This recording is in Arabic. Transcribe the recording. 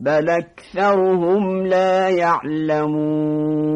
بل أكثرهم لا يعلمون